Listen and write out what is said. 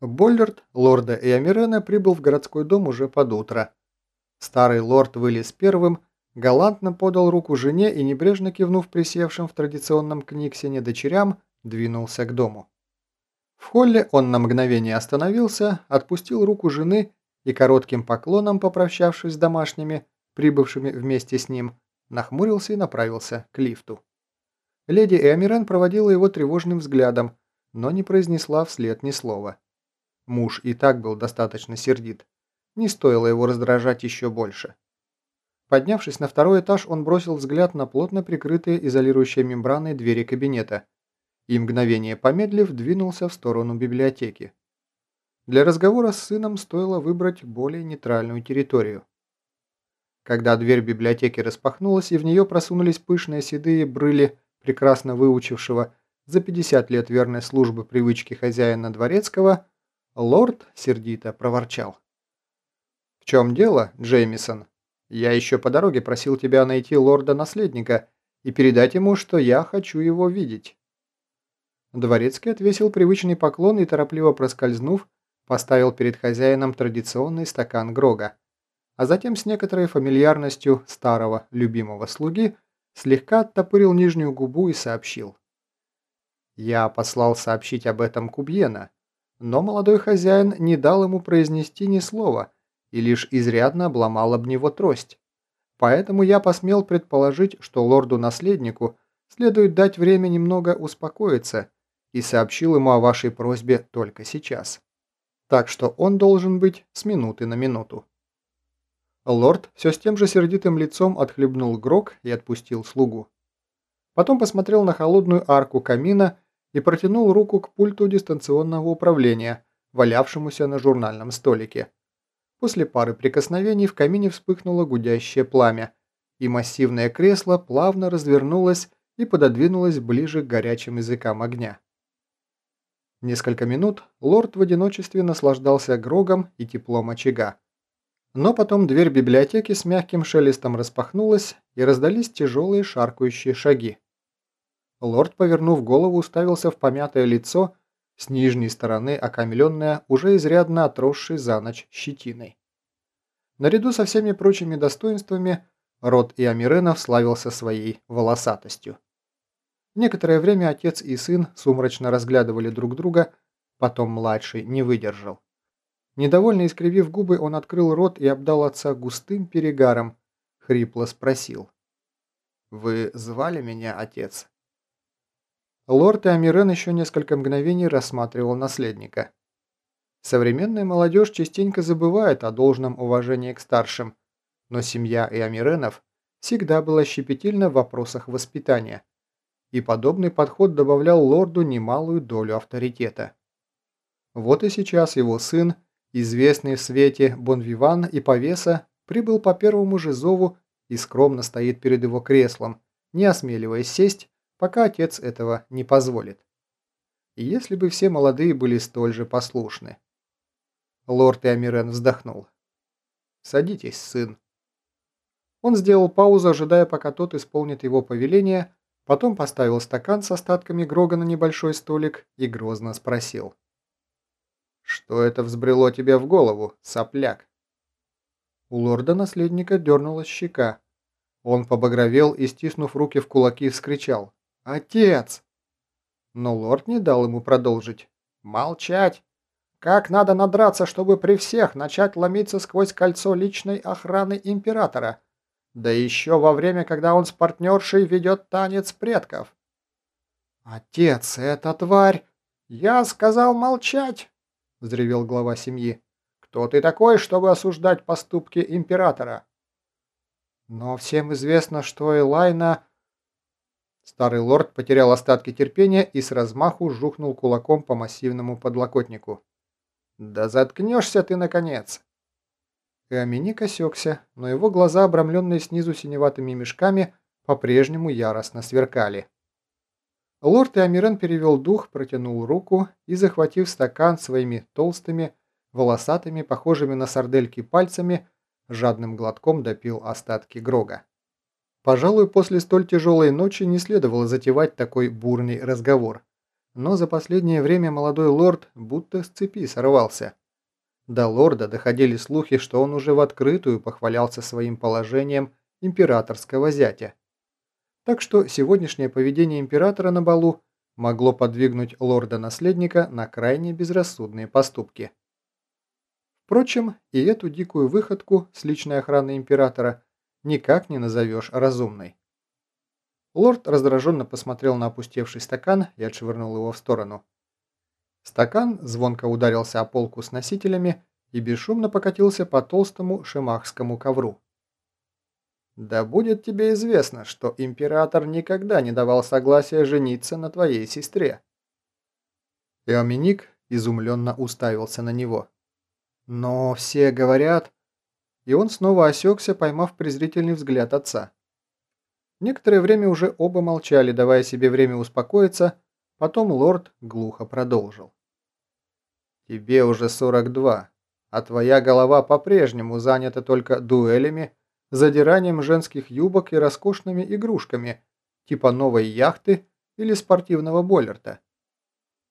Боллерд, лорда и Амирена прибыл в городской дом уже под утро. Старый лорд вылез первым, галантно подал руку жене и, небрежно кивнув присевшим в традиционном книгсене дочерям, двинулся к дому. В холле он на мгновение остановился, отпустил руку жены и коротким поклоном, попрощавшись с домашними, прибывшими вместе с ним, нахмурился и направился к лифту. Леди Эмирен проводила его тревожным взглядом, но не произнесла вслед ни слова. Муж и так был достаточно сердит. Не стоило его раздражать еще больше. Поднявшись на второй этаж, он бросил взгляд на плотно прикрытые изолирующей мембраной двери кабинета и, мгновение помедлив, двинулся в сторону библиотеки. Для разговора с сыном стоило выбрать более нейтральную территорию. Когда дверь библиотеки распахнулась и в нее просунулись пышные седые брыли прекрасно выучившего за 50 лет верной службы привычки хозяина дворецкого, Лорд сердито проворчал. «В чем дело, Джеймисон? Я еще по дороге просил тебя найти лорда-наследника и передать ему, что я хочу его видеть». Дворецкий отвесил привычный поклон и, торопливо проскользнув, поставил перед хозяином традиционный стакан Грога, а затем с некоторой фамильярностью старого любимого слуги слегка оттопырил нижнюю губу и сообщил. «Я послал сообщить об этом Кубьена, но молодой хозяин не дал ему произнести ни слова и лишь изрядно обломал об него трость. Поэтому я посмел предположить, что лорду-наследнику следует дать время немного успокоиться и сообщил ему о вашей просьбе только сейчас. Так что он должен быть с минуты на минуту. Лорд все с тем же сердитым лицом отхлебнул грок и отпустил слугу. Потом посмотрел на холодную арку камина и протянул руку к пульту дистанционного управления, валявшемуся на журнальном столике. После пары прикосновений в камине вспыхнуло гудящее пламя, и массивное кресло плавно развернулось и пододвинулось ближе к горячим языкам огня. Несколько минут лорд в одиночестве наслаждался грогом и теплом очага. Но потом дверь библиотеки с мягким шелестом распахнулась, и раздались тяжелые шаркающие шаги. Лорд, повернув голову, уставился в помятое лицо, с нижней стороны окаймленное, уже изрядно отросшей за ночь щетиной. Наряду со всеми прочими достоинствами, род Иомиренов славился своей волосатостью. Некоторое время отец и сын сумрачно разглядывали друг друга, потом младший не выдержал. Недовольно искривив губы, он открыл рот и обдал отца густым перегаром. Хрипло спросил. «Вы звали меня, отец?» Лорд Амирен еще несколько мгновений рассматривал наследника. Современная молодежь частенько забывает о должном уважении к старшим, но семья и Амиренов всегда была щепетильна в вопросах воспитания, и подобный подход добавлял лорду немалую долю авторитета. Вот и сейчас его сын – Известный в свете Бонвиван и Повеса прибыл по первому же зову и скромно стоит перед его креслом, не осмеливаясь сесть, пока отец этого не позволит. И если бы все молодые были столь же послушны. Лорд Иомирен вздохнул. «Садитесь, сын». Он сделал паузу, ожидая, пока тот исполнит его повеление, потом поставил стакан с остатками Грога на небольшой столик и грозно спросил. «Что это взбрело тебе в голову, сопляк?» У лорда-наследника дернулась щека. Он побагровел и, стиснув руки в кулаки, вскричал. «Отец!» Но лорд не дал ему продолжить. «Молчать! Как надо надраться, чтобы при всех начать ломиться сквозь кольцо личной охраны императора? Да еще во время, когда он с партнершей ведет танец предков!» «Отец, эта тварь!» «Я сказал молчать!» – взревел глава семьи. «Кто ты такой, чтобы осуждать поступки императора?» «Но всем известно, что Элайна...» Старый лорд потерял остатки терпения и с размаху жухнул кулаком по массивному подлокотнику. «Да заткнешься ты, наконец!» Эоминик осекся, но его глаза, обрамленные снизу синеватыми мешками, по-прежнему яростно сверкали. Лорд Иомирен перевел дух, протянул руку и, захватив стакан своими толстыми, волосатыми, похожими на сардельки пальцами, жадным глотком допил остатки Грога. Пожалуй, после столь тяжелой ночи не следовало затевать такой бурный разговор. но за последнее время молодой лорд будто с цепи сорвался. До лорда доходили слухи, что он уже в открытую похвалялся своим положением императорского зятя. Так что сегодняшнее поведение императора на балу могло подвигнуть лорда-наследника на крайне безрассудные поступки. Впрочем, и эту дикую выходку с личной охраной императора никак не назовешь разумной. Лорд раздраженно посмотрел на опустевший стакан и отшвырнул его в сторону. Стакан звонко ударился о полку с носителями и бесшумно покатился по толстому шимахскому ковру. «Да будет тебе известно, что император никогда не давал согласия жениться на твоей сестре». Эоминик изумленно уставился на него. «Но все говорят...» И он снова осекся, поймав презрительный взгляд отца. Некоторое время уже оба молчали, давая себе время успокоиться, потом лорд глухо продолжил. «Тебе уже 42, а твоя голова по-прежнему занята только дуэлями, задиранием женских юбок и роскошными игрушками, типа новой яхты или спортивного бойлерта.